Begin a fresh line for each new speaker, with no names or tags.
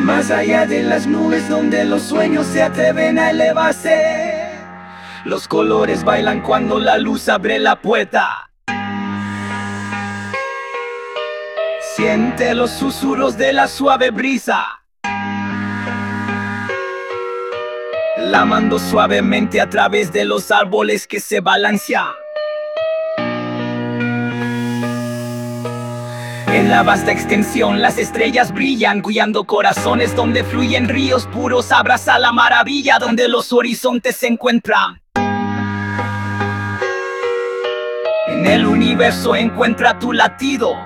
Más allá de las nubes donde los sueños se atreven a elevarse. Los colores bailan cuando la luz abre la puerta. Siente los susurros de la suave brisa. Lamando suavemente a través de los árboles que se balancean. En la vasta extensión las estrellas brillan, guiando corazones donde fluyen ríos puros. Abraza la maravilla donde los horizontes se encuentran. En el universo encuentra tu latido.